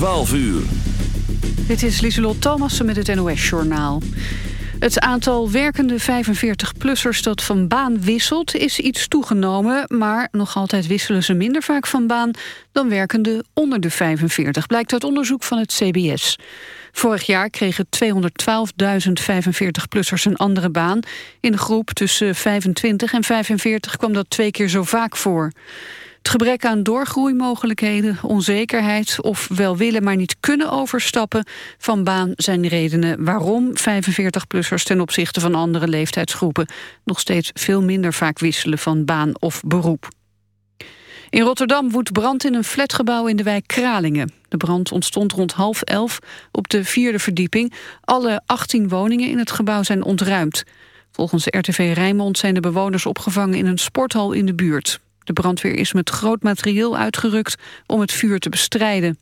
12 uur. Dit is Lieselot Thomassen met het NOS-journaal. Het aantal werkende 45-plussers dat van baan wisselt is iets toegenomen... maar nog altijd wisselen ze minder vaak van baan dan werkende onder de 45... blijkt uit onderzoek van het CBS. Vorig jaar kregen 212.000 45-plussers een andere baan. In de groep tussen 25 en 45 kwam dat twee keer zo vaak voor. Het gebrek aan doorgroeimogelijkheden, onzekerheid of wel willen maar niet kunnen overstappen van baan zijn redenen waarom 45-plussers ten opzichte van andere leeftijdsgroepen nog steeds veel minder vaak wisselen van baan of beroep. In Rotterdam woedt brand in een flatgebouw in de wijk Kralingen. De brand ontstond rond half elf op de vierde verdieping. Alle 18 woningen in het gebouw zijn ontruimd. Volgens RTV Rijnmond zijn de bewoners opgevangen in een sporthal in de buurt. De brandweer is met groot materieel uitgerukt om het vuur te bestrijden.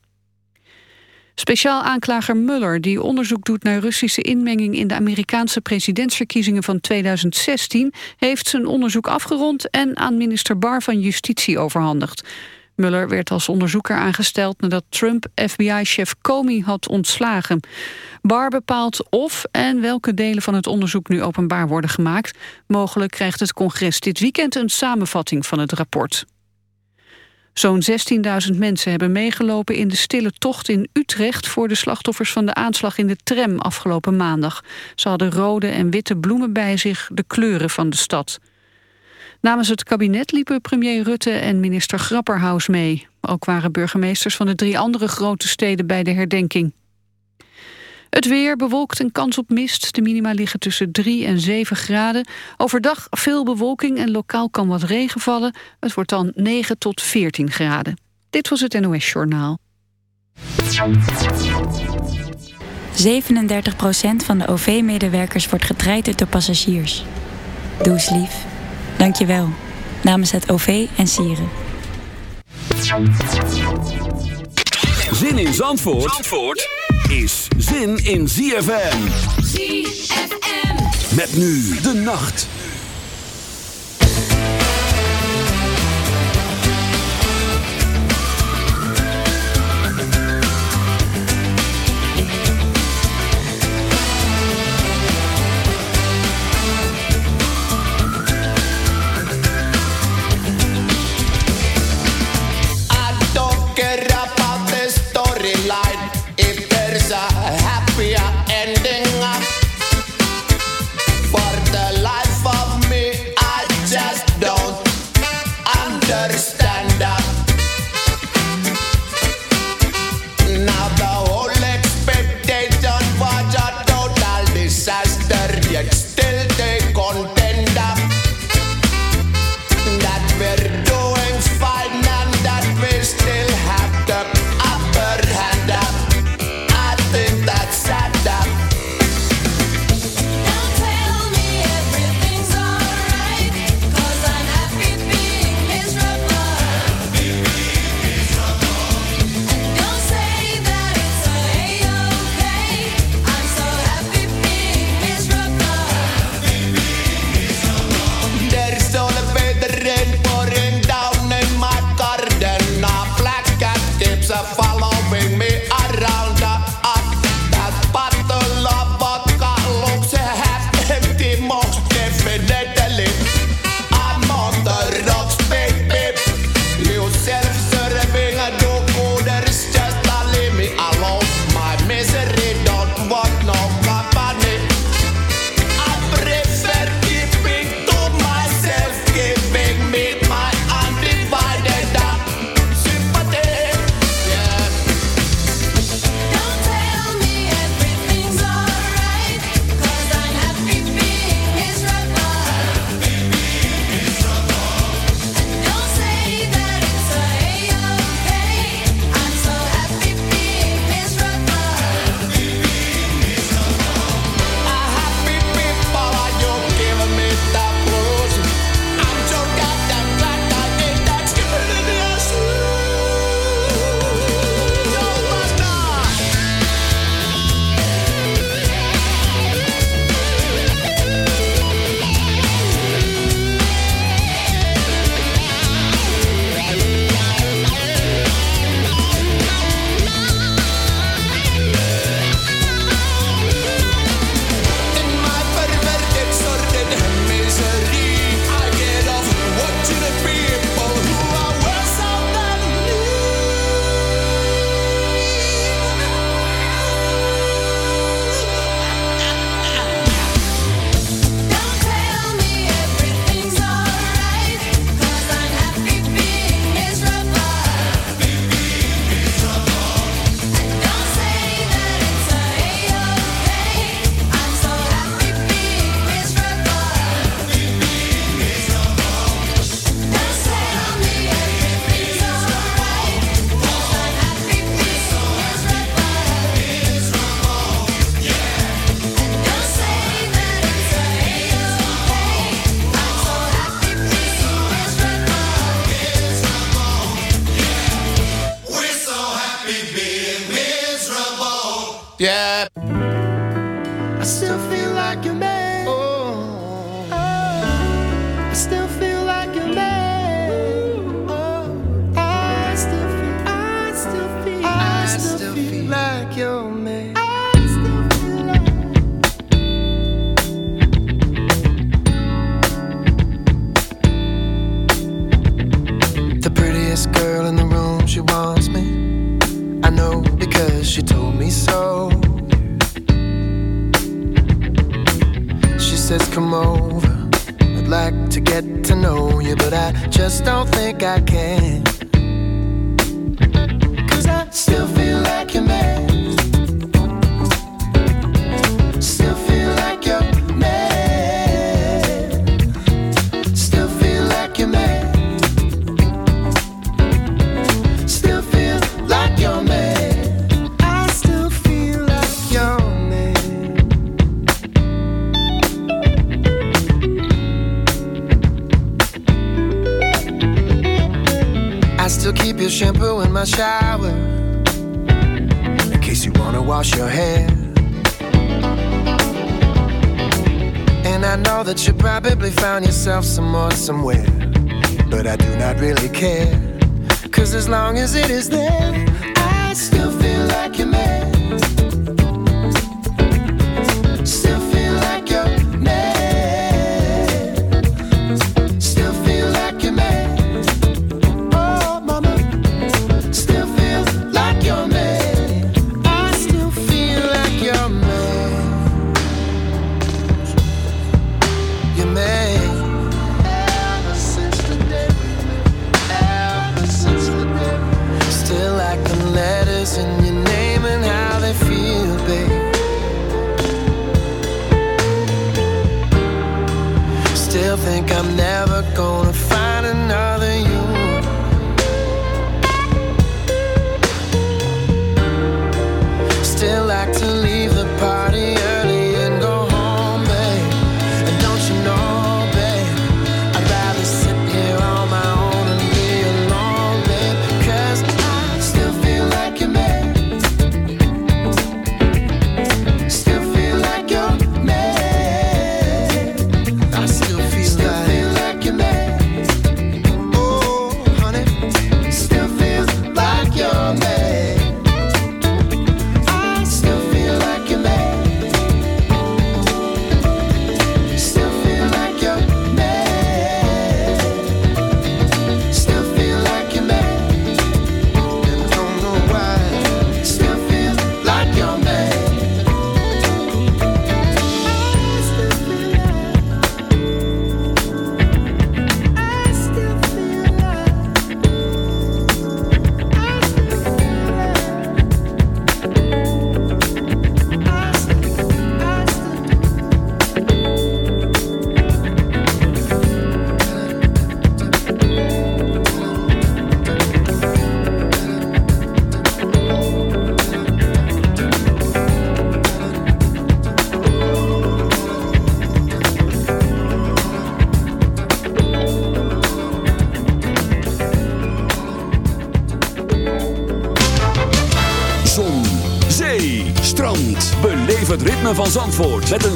Speciaal aanklager Muller, die onderzoek doet naar Russische inmenging in de Amerikaanse presidentsverkiezingen van 2016, heeft zijn onderzoek afgerond en aan minister Barr van Justitie overhandigd. Muller werd als onderzoeker aangesteld nadat Trump FBI-chef Comey had ontslagen. Barr bepaalt of en welke delen van het onderzoek nu openbaar worden gemaakt. Mogelijk krijgt het congres dit weekend een samenvatting van het rapport. Zo'n 16.000 mensen hebben meegelopen in de stille tocht in Utrecht... voor de slachtoffers van de aanslag in de tram afgelopen maandag. Ze hadden rode en witte bloemen bij zich, de kleuren van de stad. Namens het kabinet liepen premier Rutte en minister Grapperhaus mee. Ook waren burgemeesters van de drie andere grote steden bij de herdenking. Het weer bewolkt en kans op mist. De minima liggen tussen 3 en 7 graden. Overdag veel bewolking en lokaal kan wat regen vallen. Het wordt dan 9 tot 14 graden. Dit was het NOS Journaal. 37% van de OV-medewerkers wordt getraind door passagiers. Doe lief. Dank je wel. Namens het OV en Sieren. Zin in Zandvoort? Zandvoort? is zin in ZFM. ZFM. Met nu de nacht.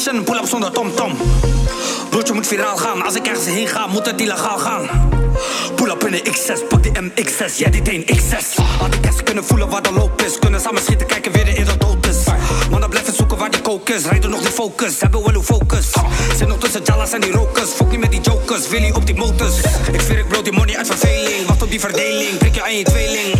Pull-up zonder tom-tom. Broodje moet viraal gaan, als ik ergens heen ga, moet het illegaal gaan. Pull-up in de X6, pak die MX6, jij die een X6. Had ik eens kunnen voelen waar de loop is, kunnen samen schieten, kijken weer de dood is. Mannen blijven zoeken waar die kook is, rijden nog die focus, hebben wel uw focus. Zit nog tussen Jalas en die rokers, fok niet met die jokers, Willy op die motors. Ik zweer ik brood, die money uit verveling, wacht op die verdeling, prik je aan je tweeling.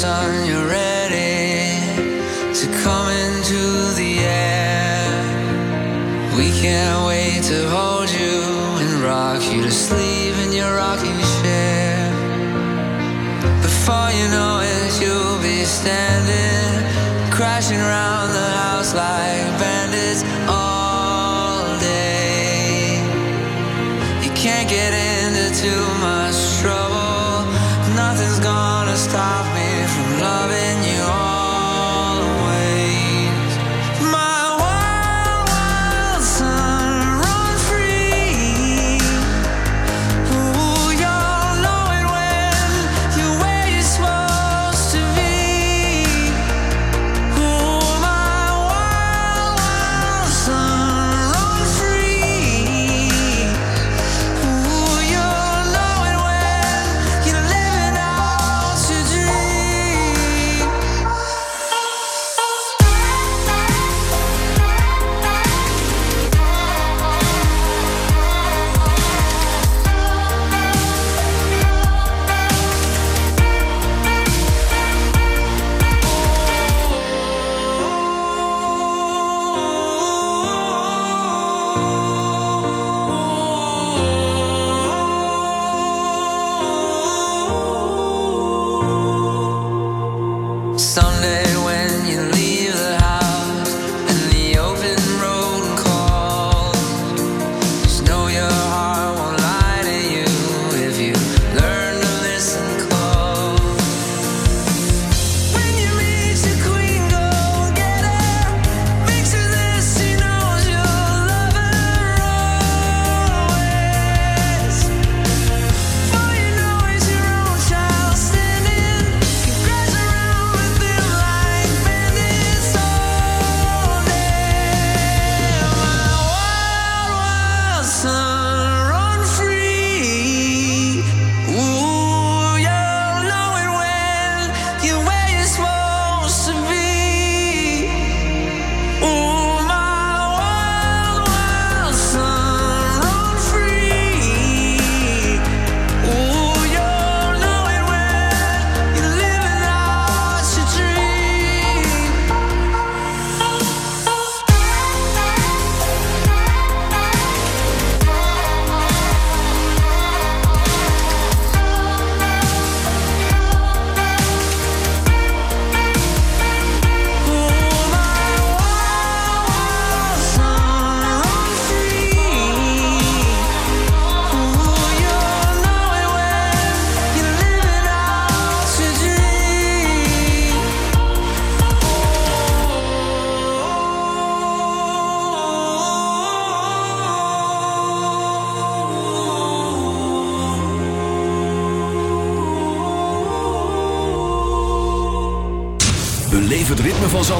sun, you're ready to come into the air. We can't wait to hold you and rock you to sleep in your rocking chair. Before you know it, you'll be standing, crashing around the house like bandits all day. You can't get into too much.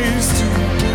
to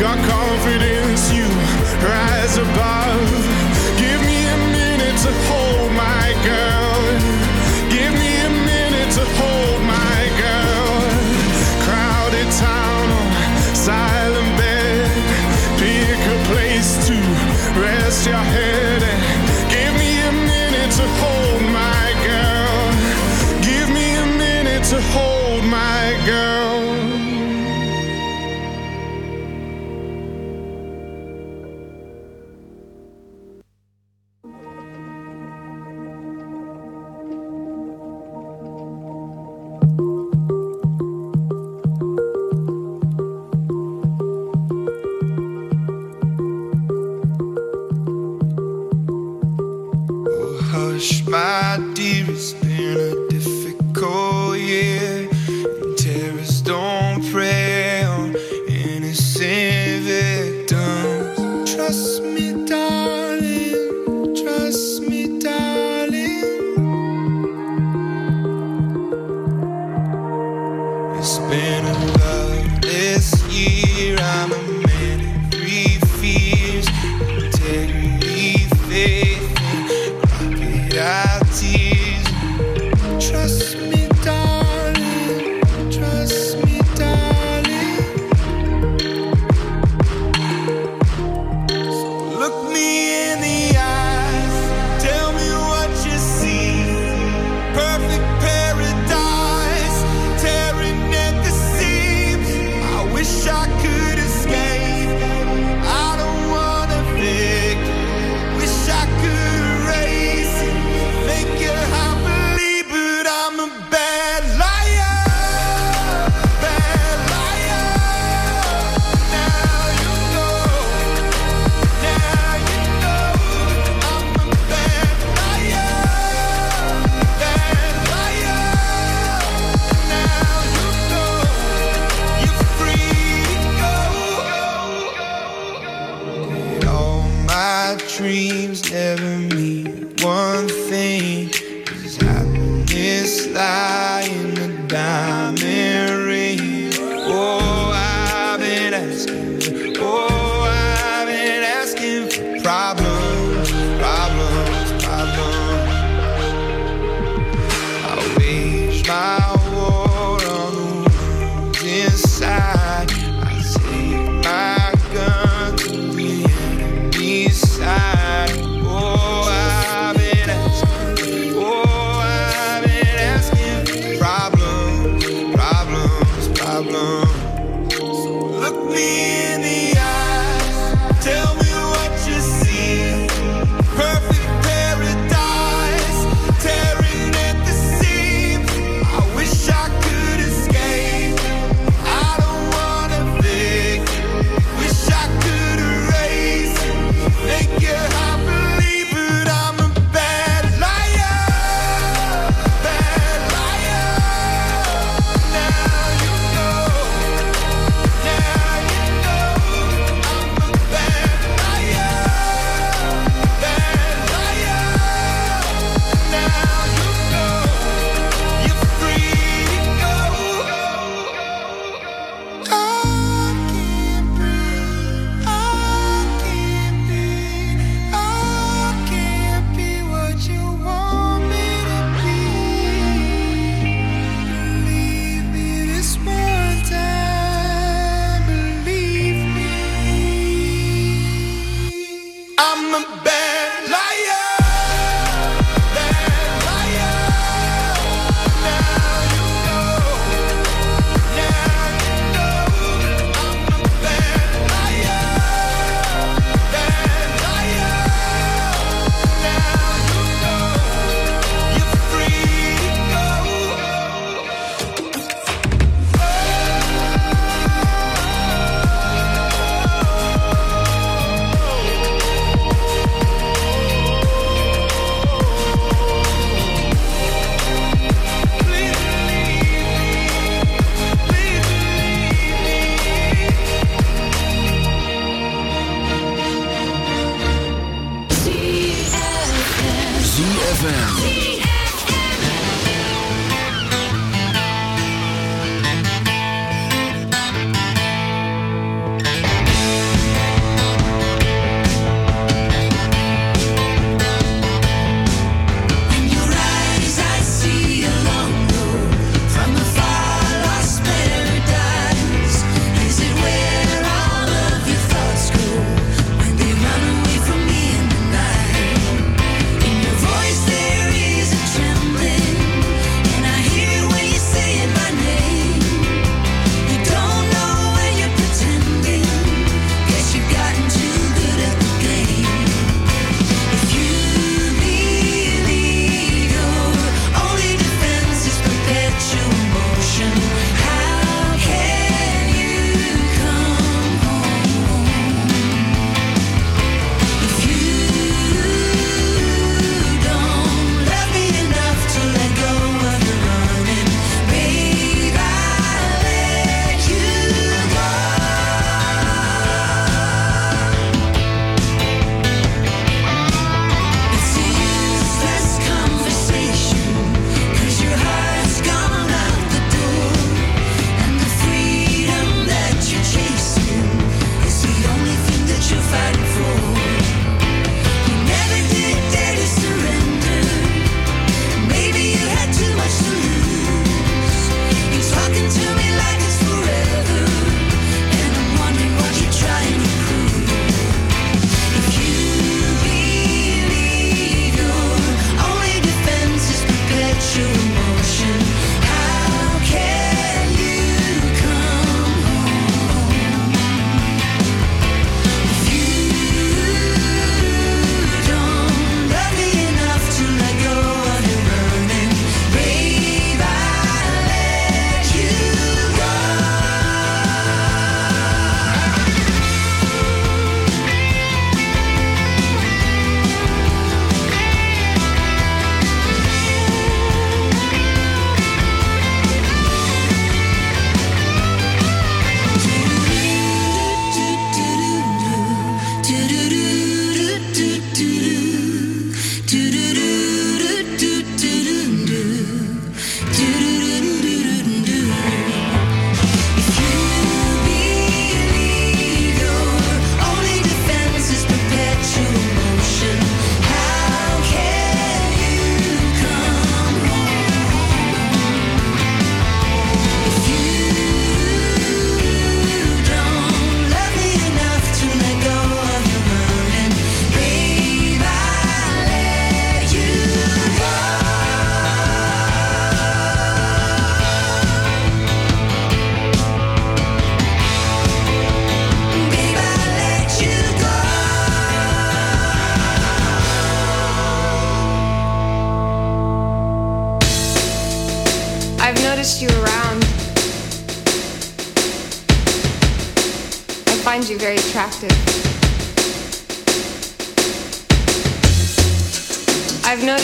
got confidence.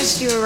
Noticed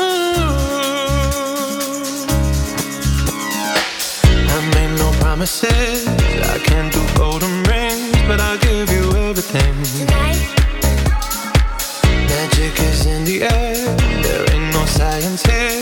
promises. I can't do golden rings, but I'll give you everything. Tonight. Magic is in the air. There ain't no science here.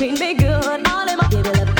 treat me good. All in my give it up.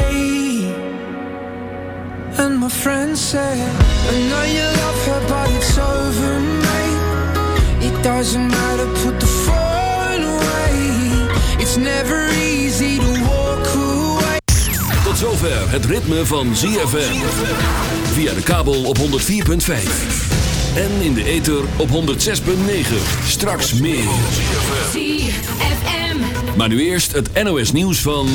And my friend said I know you love her but it's over mate. It doesn't matter put the phone away. It's never easy to walk away. Tot zover het ritme van ZFM Via de kabel op 104.5 en in de ether op 106.9. Straks meer. Maar nu eerst het NOS nieuws van...